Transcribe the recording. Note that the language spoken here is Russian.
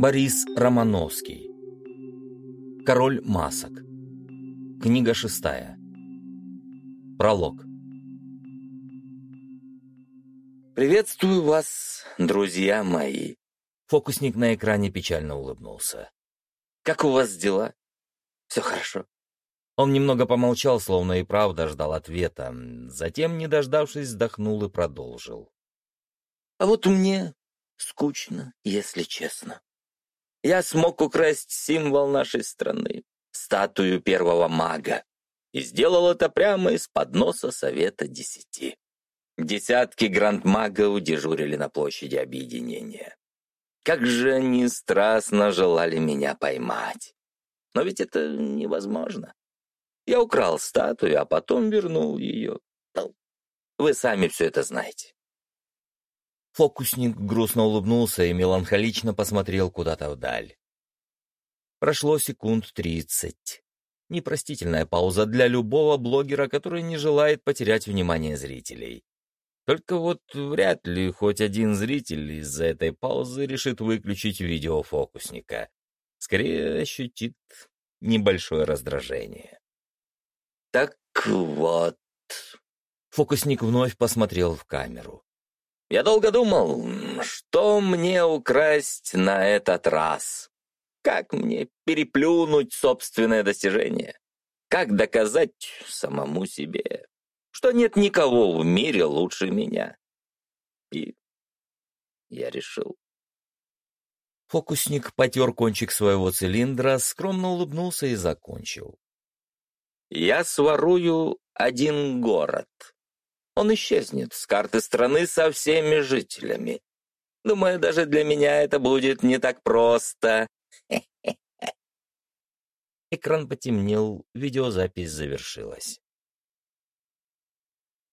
Борис Романовский. Король масок. Книга шестая. Пролог. «Приветствую вас, друзья мои!» Фокусник на экране печально улыбнулся. «Как у вас дела? Все хорошо?» Он немного помолчал, словно и правда ждал ответа. Затем, не дождавшись, вздохнул и продолжил. «А вот мне скучно, если честно я смог украсть символ нашей страны, статую первого мага, и сделал это прямо из-под носа Совета Десяти. Десятки грандмагов дежурили на площади объединения. Как же они страстно желали меня поймать. Но ведь это невозможно. Я украл статую, а потом вернул ее. Ну, вы сами все это знаете. Фокусник грустно улыбнулся и меланхолично посмотрел куда-то вдаль. Прошло секунд тридцать. Непростительная пауза для любого блогера, который не желает потерять внимание зрителей. Только вот вряд ли хоть один зритель из-за этой паузы решит выключить видео фокусника. Скорее ощутит небольшое раздражение. «Так вот...» Фокусник вновь посмотрел в камеру. Я долго думал, что мне украсть на этот раз. Как мне переплюнуть собственное достижение? Как доказать самому себе, что нет никого в мире лучше меня? И я решил. Фокусник потер кончик своего цилиндра, скромно улыбнулся и закончил. Я сворую один город. Он исчезнет с карты страны со всеми жителями. Думаю, даже для меня это будет не так просто. Экран потемнел, видеозапись завершилась.